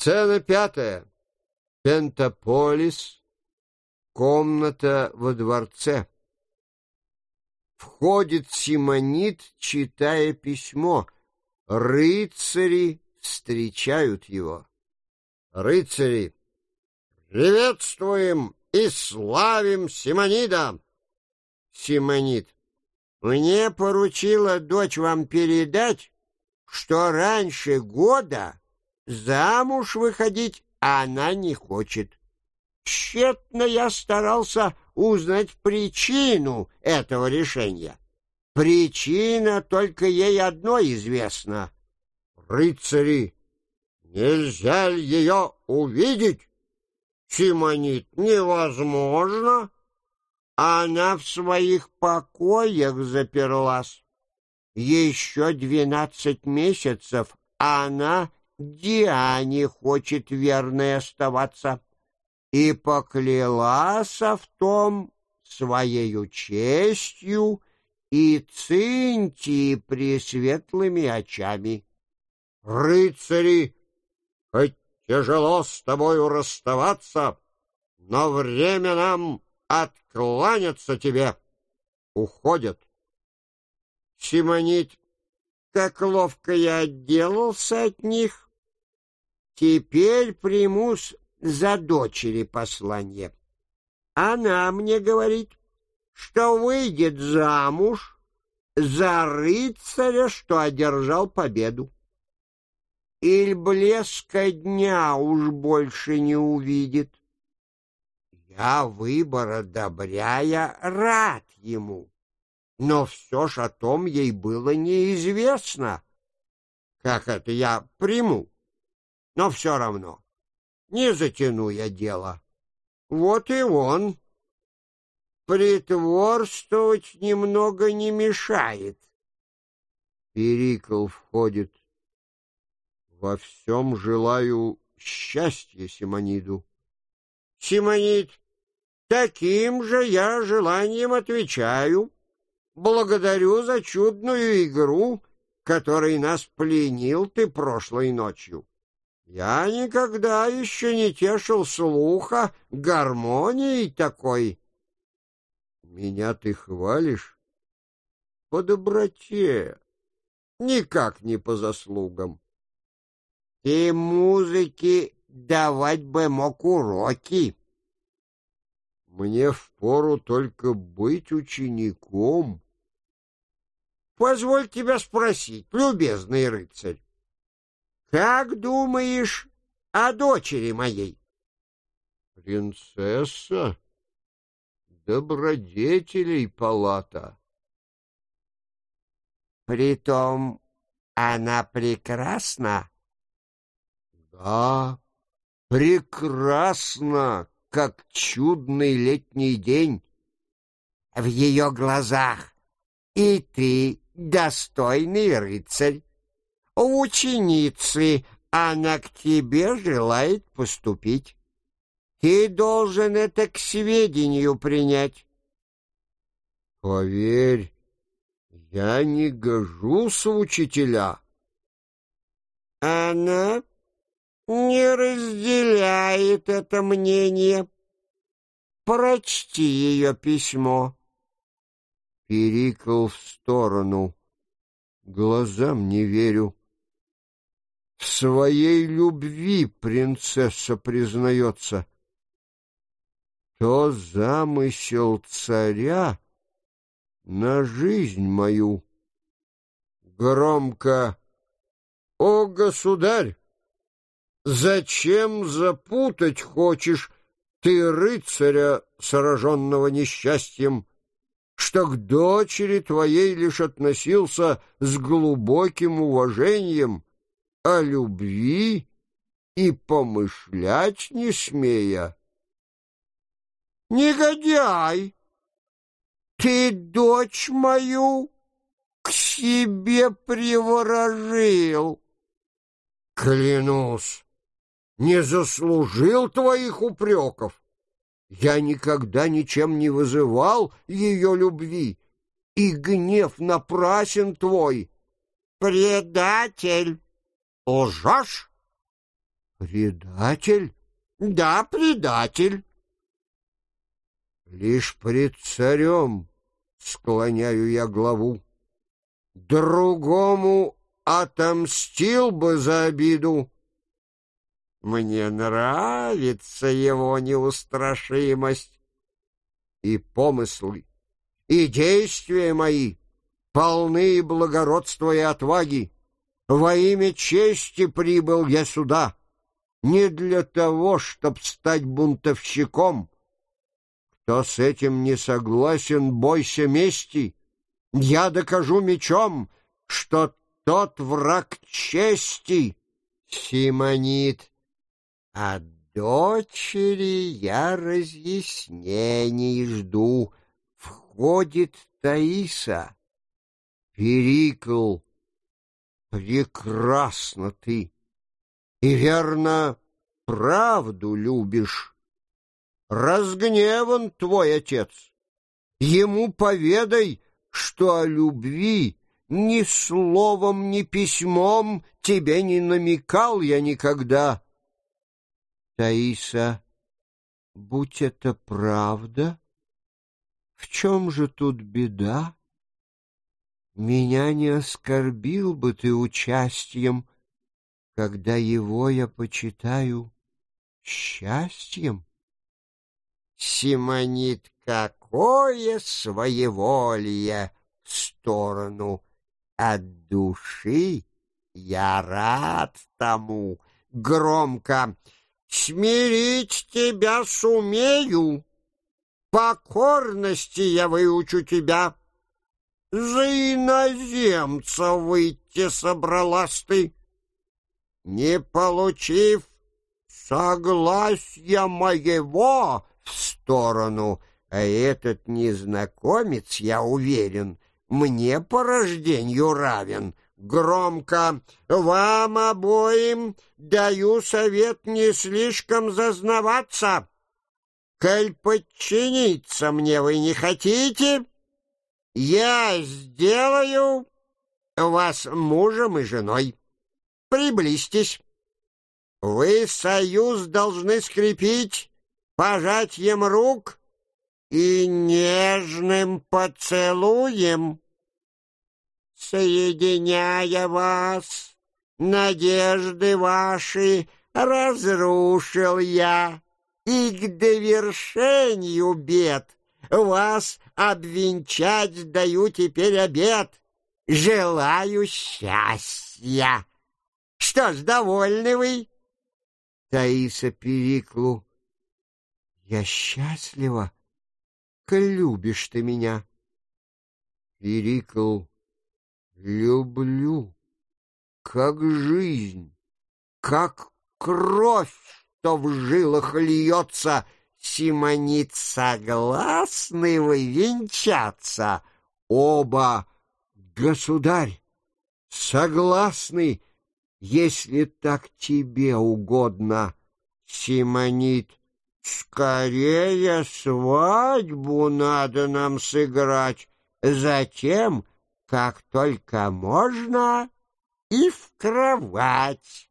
Сцена пятая. Пентаполис. Комната во дворце. Входит Симонит, читая письмо. Рыцари встречают его. Рыцари, приветствуем и славим Симонида. Симонит, мне поручила дочь вам передать, что раньше года замуж выходить она не хочет. Тщетно я старался узнать причину этого решения. Причина только ей одной известна. Рыцари, нельзя ли ее увидеть? Симонит, невозможно. Она в своих покоях заперлась. Еще двенадцать месяцев она Диане хочет верной оставаться. И поклялась в том своею честью и Цинтии пресветлыми очами. Рыцари, хоть тяжело с тобою расставаться, но время нам откланяться тебе. Уходят. Симонит, как ловко я отделался от них. Теперь примусь за дочери послание. Она мне говорит, что выйдет замуж за рыцаря, что одержал победу. Иль блеска дня уж больше не увидит. Я выбор одобряя рад ему, но все ж о том ей было неизвестно. Как это я приму? Но все равно, не затяну я дело. Вот и он. Притворствовать немного не мешает. Перикл входит. Во всем желаю счастья Симониду. Симонид, таким же я желанием отвечаю. Благодарю за чудную игру, которой нас пленил ты прошлой ночью. Я никогда еще не тешил слуха гармонией такой. Меня ты хвалишь? По доброте, никак не по заслугам. Ты музыки давать бы мог уроки. Мне впору только быть учеником. Позволь тебя спросить, любезный рыцарь, как думаешь о дочери моей? Принцесса добродетелей палата. Притом она прекрасна? Да, прекрасно, как чудный летний день. В ее глазах и ты достойный рыцарь. Ученицы, она к тебе желает поступить. Ты должен это к сведению принять. Поверь, я не гожусь в учителя. Она не разделяет это мнение. Прочти ее письмо. Перикл в сторону. Глазам не верю. В своей любви принцесса признается. То замысел царя на жизнь мою. Громко. О, государь! Зачем запутать хочешь ты рыцаря, сраженного несчастьем, что к дочери твоей лишь относился с глубоким уважением, о любви и помышлять не смея? Негодяй! Ты дочь мою к себе приворожил. Клянусь, не заслужил твоих упреков. Я никогда ничем не вызывал ее любви, и гнев напрасен твой. Предатель, лжешь? Предатель? Да, предатель. Лишь пред царем склоняю я главу. Другому отомстил бы за обиду. Мне нравится его неустрашимость. И помыслы, и действия мои полны благородства и отваги. Во имя чести прибыл я сюда, не для того, чтоб стать бунтовщиком. Кто с этим не согласен, бойся мести. Я докажу мечом, что тот враг чести. Симонит, от дочери я разъяснений жду. Входит Таиса. Перикл, прекрасно ты, и верно, правду любишь. Разгневан твой отец. Ему поведай, что о любви ни словом, ни письмом тебе не намекал я никогда. Таиса, будь это правда, в чем же тут беда? Меня не оскорбил бы ты участием, когда его я почитаю счастьем. Симонит, какое своеволие в сторону от души! Я рад тому. Громко смирить тебя сумею. Покорности я выучу тебя. За иноземца выйти собралась ты. Не получив согласия моего в сторону, а этот незнакомец, я уверен, мне по рождению равен. Громко вам обоим даю совет не слишком зазнаваться. Коль подчиниться мне вы не хотите, я сделаю вас мужем и женой. Приблизьтесь. Вы союз должны скрепить пожатием рук и нежным поцелуем. Соединяя вас, надежды ваши разрушил я, и к довершению бед вас обвенчать даю теперь обед. Желаю счастья. Что ж, довольны вы? Таиса Периклу. Я счастлива, коль любишь ты меня. Перикл, люблю, как жизнь, как кровь, что в жилах льется. Симонит, согласны вы венчаться? Оба, государь, согласны если так тебе угодно, Симонит, скорее свадьбу надо нам сыграть, затем, как только можно, и в кровать.